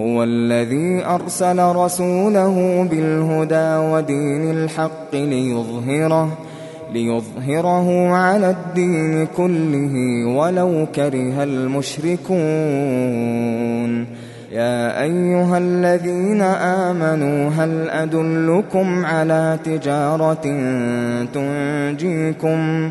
هو الذي أرسل رسوله بالهدى ودين الحق ليظهره ليظهره على الدين كله ولو كره المشركون. يا أيها الذين آمنوا هل أدلكم على تجارة تنجيكم؟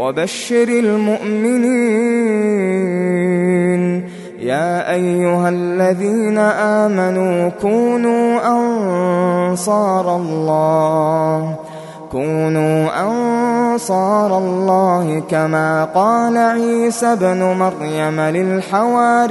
وبشر المؤمنين. يا أيها الذين آمنوا كونوا أنصار الله. كونوا أنصار الله كما قال عيسى ابن مريم للحواريين.